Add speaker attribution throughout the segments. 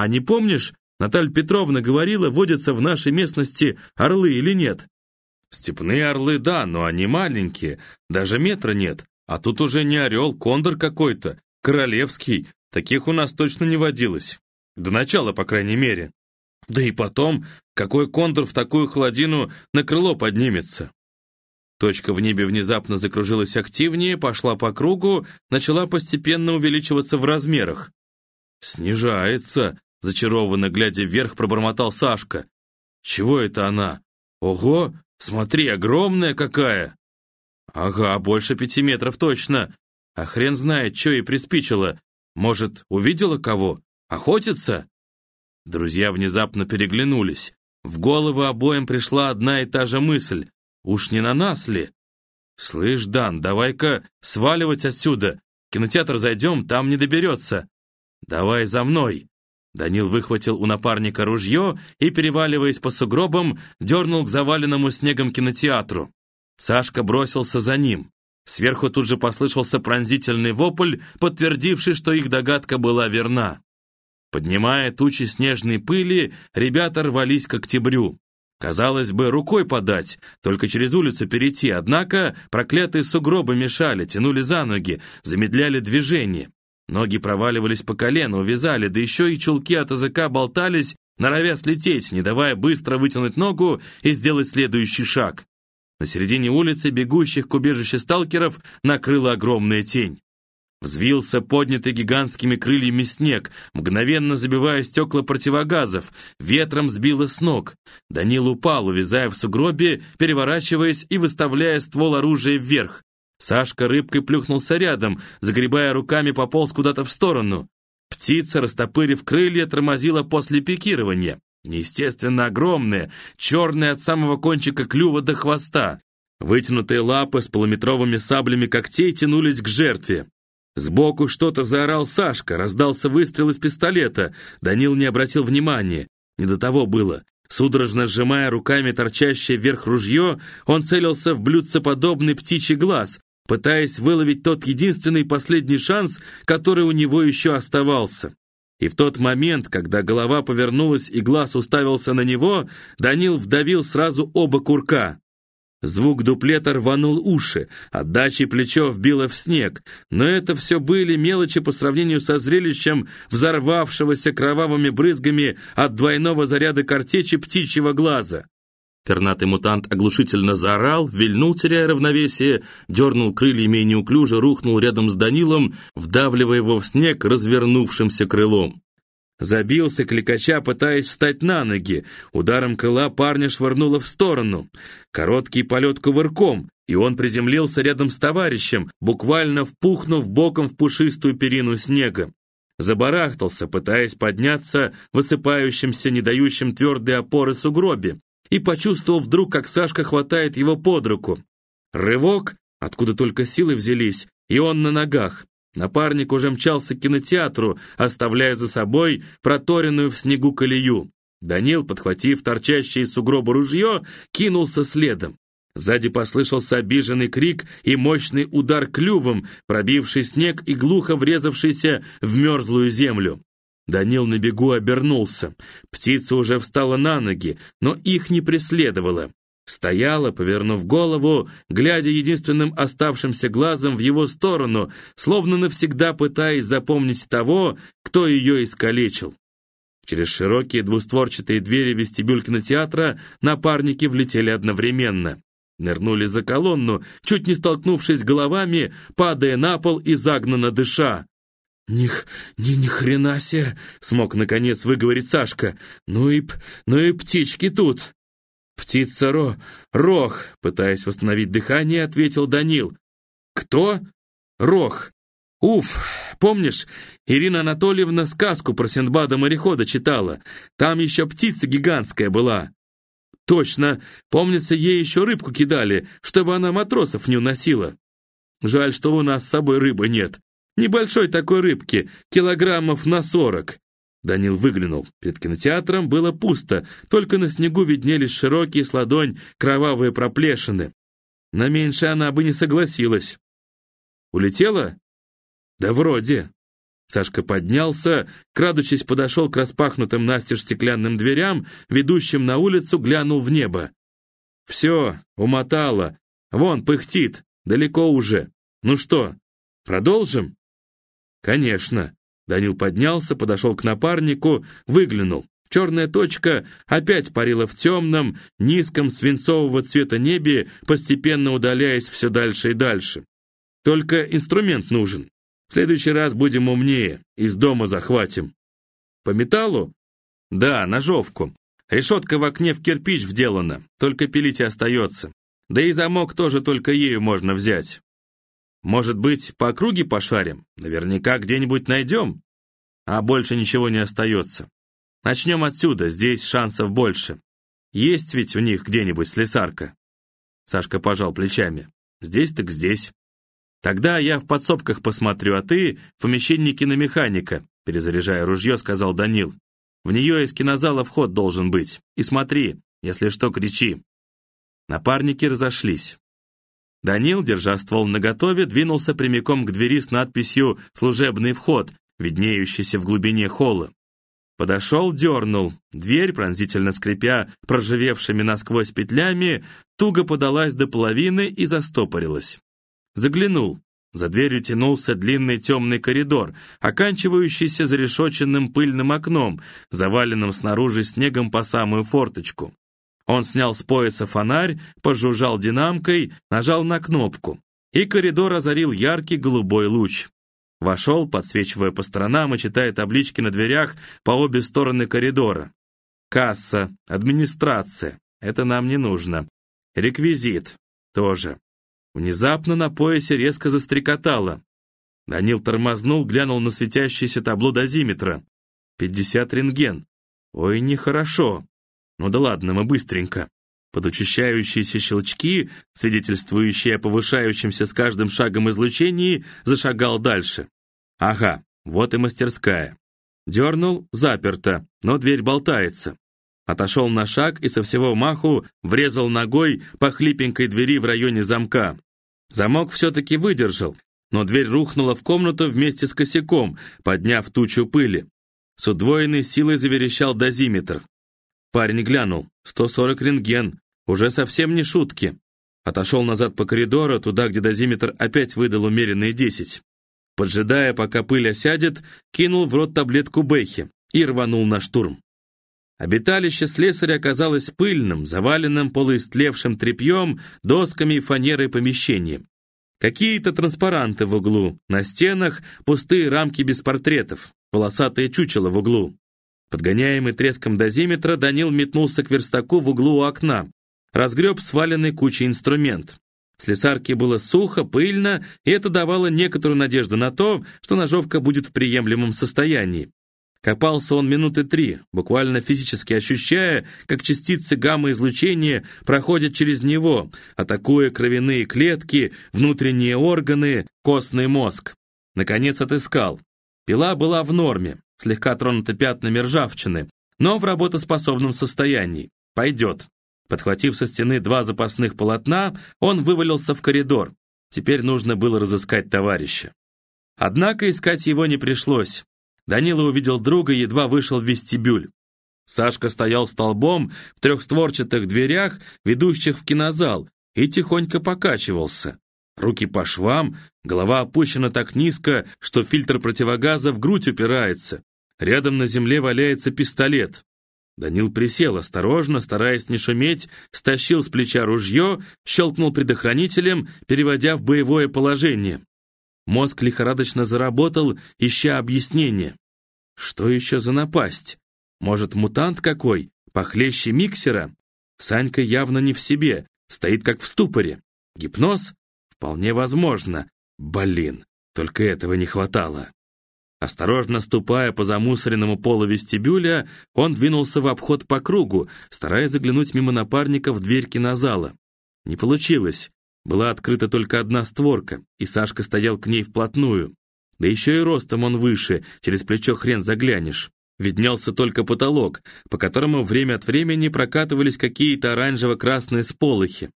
Speaker 1: А не помнишь, Наталья Петровна говорила, водятся в нашей местности орлы или нет? Степные орлы, да, но они маленькие, даже метра нет. А тут уже не орел, кондор какой-то, королевский. Таких у нас точно не водилось. До начала, по крайней мере. Да и потом, какой кондор в такую холодину на крыло поднимется? Точка в небе внезапно закружилась активнее, пошла по кругу, начала постепенно увеличиваться в размерах. «Снижается», — зачарованно глядя вверх, пробормотал Сашка. «Чего это она? Ого, смотри, огромная какая!» «Ага, больше пяти метров точно. А хрен знает, что ей приспичило. Может, увидела кого? Охотится?» Друзья внезапно переглянулись. В голову обоим пришла одна и та же мысль. Уж не на нас ли? Слышь, Дан, давай-ка сваливать отсюда. Кинотеатр зайдем, там не доберется. Давай за мной. Данил выхватил у напарника ружье и, переваливаясь по сугробам, дернул к заваленному снегом кинотеатру. Сашка бросился за ним. Сверху тут же послышался пронзительный вопль, подтвердивший, что их догадка была верна. Поднимая тучи снежной пыли, ребята рвались к октябрю. Казалось бы, рукой подать, только через улицу перейти, однако проклятые сугробы мешали, тянули за ноги, замедляли движение. Ноги проваливались по колено, увязали, да еще и чулки от языка болтались, норовя слететь, не давая быстро вытянуть ногу и сделать следующий шаг. На середине улицы бегущих к убежищу сталкеров накрыла огромная тень. Взвился поднятый гигантскими крыльями снег, мгновенно забивая стекла противогазов, ветром сбило с ног. Данил упал, увязая в сугробе, переворачиваясь и выставляя ствол оружия вверх. Сашка рыбкой плюхнулся рядом, загребая руками пополз куда-то в сторону. Птица, растопырив крылья, тормозила после пикирования. Неестественно огромная, черная от самого кончика клюва до хвоста. Вытянутые лапы с полуметровыми саблями когтей тянулись к жертве. Сбоку что-то заорал Сашка, раздался выстрел из пистолета. Данил не обратил внимания. Не до того было. Судорожно сжимая руками торчащее вверх ружье, он целился в блюдцеподобный птичий глаз, пытаясь выловить тот единственный последний шанс, который у него еще оставался. И в тот момент, когда голова повернулась и глаз уставился на него, Данил вдавил сразу оба курка. Звук дуплета рванул уши, отдачей плечо вбило в снег, но это все были мелочи по сравнению со зрелищем взорвавшегося кровавыми брызгами от двойного заряда картечи птичьего глаза. Пернатый мутант оглушительно заорал, вильнул, теряя равновесие, дернул крыльями и неуклюже рухнул рядом с Данилом, вдавливая его в снег развернувшимся крылом. Забился, кликача, пытаясь встать на ноги. Ударом крыла парня швырнуло в сторону. Короткий полет кувырком, и он приземлился рядом с товарищем, буквально впухнув боком в пушистую перину снега. Забарахтался, пытаясь подняться высыпающимся, не дающим твердой опоры сугробе, и почувствовал вдруг, как Сашка хватает его под руку. Рывок, откуда только силы взялись, и он на ногах. Напарник уже мчался к кинотеатру, оставляя за собой проторенную в снегу колею. Данил, подхватив торчащее из сугроба ружье, кинулся следом. Сзади послышался обиженный крик и мощный удар клювом, пробивший снег и глухо врезавшийся в мерзлую землю. Данил на бегу обернулся. Птица уже встала на ноги, но их не преследовала. Стояла, повернув голову, глядя единственным оставшимся глазом в его сторону, словно навсегда пытаясь запомнить того, кто ее искалечил. Через широкие двустворчатые двери вестибюль кинотеатра напарники влетели одновременно. Нырнули за колонну, чуть не столкнувшись головами, падая на пол и загнанно дыша. «Них, ни, ни хрена себе!» — смог наконец выговорить Сашка. «Ну и, ну и птички тут!» «Птица Ро... Рох!» — пытаясь восстановить дыхание, ответил Данил. «Кто?» «Рох. Уф, помнишь, Ирина Анатольевна сказку про Синдбада-морехода читала? Там еще птица гигантская была». «Точно! Помнится, ей еще рыбку кидали, чтобы она матросов не уносила. Жаль, что у нас с собой рыбы нет. Небольшой такой рыбки, килограммов на сорок. Данил выглянул. Перед кинотеатром было пусто, только на снегу виднелись широкие с ладонь кровавые проплешины. На меньше она бы не согласилась. Улетела? Да вроде. Сашка поднялся, крадучись подошел к распахнутым настежь стеклянным дверям, ведущим на улицу, глянул в небо. «Все, умотало. Вон, пыхтит. Далеко уже. Ну что, продолжим?» «Конечно». Данил поднялся, подошел к напарнику, выглянул. Черная точка опять парила в темном, низком свинцового цвета небе, постепенно удаляясь все дальше и дальше. Только инструмент нужен. В следующий раз будем умнее, из дома захватим. По металлу? Да, ножовку. Решетка в окне в кирпич вделана, только пилить и остается. Да и замок тоже только ею можно взять. Может быть, по округе пошарим? Наверняка где-нибудь найдем. А больше ничего не остается. Начнем отсюда, здесь шансов больше. Есть ведь у них где-нибудь слесарка?» Сашка пожал плечами. «Здесь так здесь». «Тогда я в подсобках посмотрю, а ты в помещении киномеханика», перезаряжая ружье, сказал Данил. «В нее из кинозала вход должен быть. И смотри, если что, кричи». Напарники разошлись. Данил, держа ствол наготове, двинулся прямиком к двери с надписью «Служебный вход», виднеющийся в глубине холла. Подошел, дернул. Дверь, пронзительно скрипя проживевшими насквозь петлями, туго подалась до половины и застопорилась. Заглянул. За дверью тянулся длинный темный коридор, оканчивающийся зарешоченным пыльным окном, заваленным снаружи снегом по самую форточку. Он снял с пояса фонарь, пожужжал динамкой, нажал на кнопку, и коридор озарил яркий голубой луч. Вошел, подсвечивая по сторонам и читая таблички на дверях по обе стороны коридора. Касса, администрация. Это нам не нужно. Реквизит. Тоже. Внезапно на поясе резко застрекотало. Данил тормознул, глянул на светящееся табло дозиметра. Пятьдесят рентген. Ой, нехорошо. Ну да ладно, мы быстренько. Под учащающиеся щелчки, свидетельствующие о повышающемся с каждым шагом излучении, зашагал дальше. Ага, вот и мастерская. Дернул, заперто, но дверь болтается. Отошел на шаг и со всего маху врезал ногой по хлипенькой двери в районе замка. Замок все-таки выдержал, но дверь рухнула в комнату вместе с косяком, подняв тучу пыли. С удвоенной силой заверещал дозиметр. Парень глянул. 140 рентген. Уже совсем не шутки. Отошел назад по коридору, туда, где дозиметр опять выдал умеренные 10. Поджидая, пока пыль осядет, кинул в рот таблетку Бэхи и рванул на штурм. Обиталище слесаря оказалось пыльным, заваленным полуистлевшим тряпьем, досками и фанерой помещением. Какие-то транспаранты в углу, на стенах пустые рамки без портретов, полосатые чучела в углу. Подгоняемый треском дозиметра, Данил метнулся к верстаку в углу у окна. Разгреб сваленный кучей инструмент. В слесарке было сухо, пыльно, и это давало некоторую надежду на то, что ножовка будет в приемлемом состоянии. Копался он минуты три, буквально физически ощущая, как частицы гамма-излучения проходят через него, атакуя кровяные клетки, внутренние органы, костный мозг. Наконец отыскал. Пила была в норме, слегка тронута пятнами ржавчины, но в работоспособном состоянии. Пойдет. Подхватив со стены два запасных полотна, он вывалился в коридор. Теперь нужно было разыскать товарища. Однако искать его не пришлось. Данила увидел друга и едва вышел в вестибюль. Сашка стоял столбом в трехстворчатых дверях, ведущих в кинозал, и тихонько покачивался. Руки по швам, голова опущена так низко, что фильтр противогаза в грудь упирается. Рядом на земле валяется пистолет. Данил присел осторожно, стараясь не шуметь, стащил с плеча ружье, щелкнул предохранителем, переводя в боевое положение. Мозг лихорадочно заработал, ища объяснение. Что еще за напасть? Может, мутант какой? Похлеще миксера? Санька явно не в себе, стоит как в ступоре. Гипноз? Вполне возможно. Блин, только этого не хватало. Осторожно ступая по замусоренному полу вестибюля, он двинулся в обход по кругу, стараясь заглянуть мимо напарника в дверь кинозала. Не получилось. Была открыта только одна створка, и Сашка стоял к ней вплотную. Да еще и ростом он выше, через плечо хрен заглянешь. Виднелся только потолок, по которому время от времени прокатывались какие-то оранжево-красные сполохи.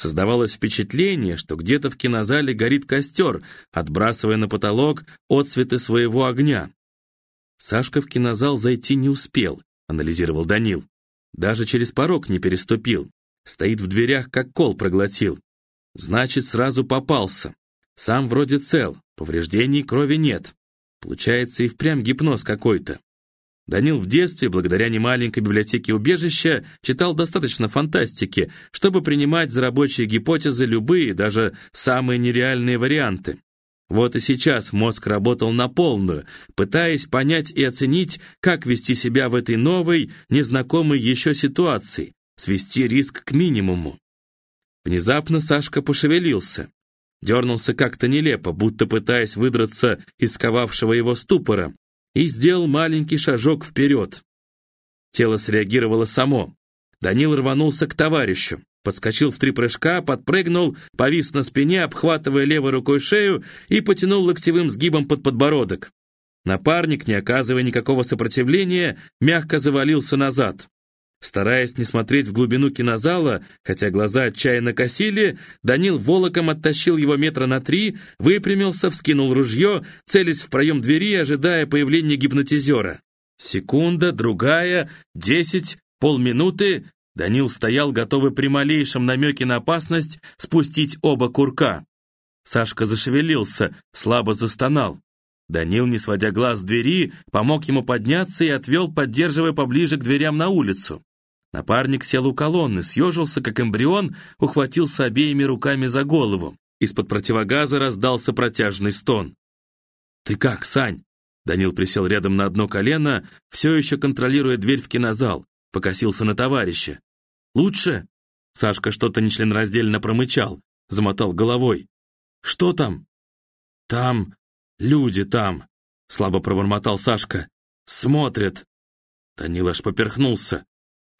Speaker 1: Создавалось впечатление, что где-то в кинозале горит костер, отбрасывая на потолок отцветы своего огня. Сашка в кинозал зайти не успел, анализировал Данил. Даже через порог не переступил. Стоит в дверях, как кол проглотил. Значит, сразу попался. Сам вроде цел, повреждений крови нет. Получается и впрямь гипноз какой-то. Данил в детстве, благодаря немаленькой библиотеке убежища, читал достаточно фантастики, чтобы принимать за рабочие гипотезы любые, даже самые нереальные варианты. Вот и сейчас мозг работал на полную, пытаясь понять и оценить, как вести себя в этой новой, незнакомой еще ситуации, свести риск к минимуму. Внезапно Сашка пошевелился. Дернулся как-то нелепо, будто пытаясь выдраться из сковавшего его ступора, и сделал маленький шажок вперед. Тело среагировало само. Данил рванулся к товарищу, подскочил в три прыжка, подпрыгнул, повис на спине, обхватывая левой рукой шею и потянул локтевым сгибом под подбородок. Напарник, не оказывая никакого сопротивления, мягко завалился назад. Стараясь не смотреть в глубину кинозала, хотя глаза отчаянно косили, Данил волоком оттащил его метра на три, выпрямился, вскинул ружье, целясь в проем двери, ожидая появления гипнотизера. Секунда, другая, десять, полминуты. Данил стоял, готовый при малейшем намеке на опасность спустить оба курка. Сашка зашевелился, слабо застонал. Данил, не сводя глаз с двери, помог ему подняться и отвел, поддерживая поближе к дверям на улицу. Напарник сел у колонны, съежился, как эмбрион, ухватился обеими руками за голову. Из-под противогаза раздался протяжный стон. «Ты как, Сань?» Данил присел рядом на одно колено, все еще контролируя дверь в кинозал, покосился на товарища. «Лучше?» Сашка что-то нечленораздельно промычал, замотал головой. «Что там?» «Там, люди там», — слабо пробормотал Сашка. «Смотрят». Данил аж поперхнулся.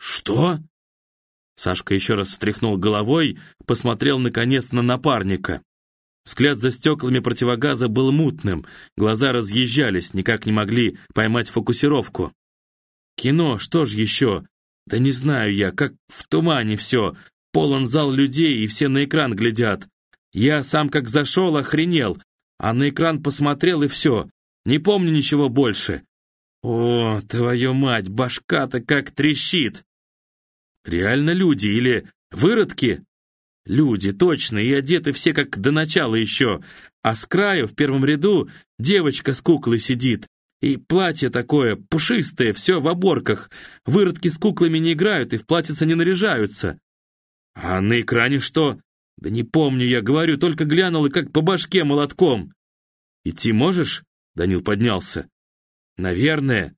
Speaker 1: «Что?» Сашка еще раз встряхнул головой, посмотрел, наконец, на напарника. Взгляд за стеклами противогаза был мутным, глаза разъезжались, никак не могли поймать фокусировку. «Кино, что ж еще? Да не знаю я, как в тумане все. Полон зал людей, и все на экран глядят. Я сам как зашел, охренел, а на экран посмотрел, и все. Не помню ничего больше. О, твою мать, башка-то как трещит!» Реально люди или выродки? Люди, точно, и одеты все как до начала еще. А с краю, в первом ряду, девочка с куклой сидит. И платье такое, пушистое, все в оборках. Выродки с куклами не играют и в платьице не наряжаются. А на экране что? Да не помню, я говорю, только глянул и как по башке молотком. Идти можешь? Данил поднялся. Наверное.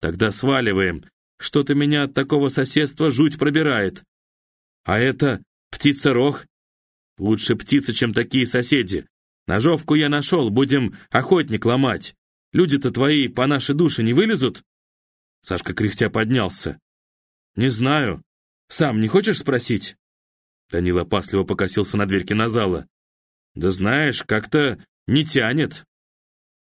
Speaker 1: Тогда сваливаем. Что-то меня от такого соседства жуть пробирает. А это птица-рог? Лучше птица, чем такие соседи. Ножовку я нашел, будем охотник ломать. Люди-то твои по нашей душе не вылезут?» Сашка кряхтя поднялся. «Не знаю. Сам не хочешь спросить?» Данила опасливо покосился на дверь кинозала. «Да знаешь, как-то не тянет».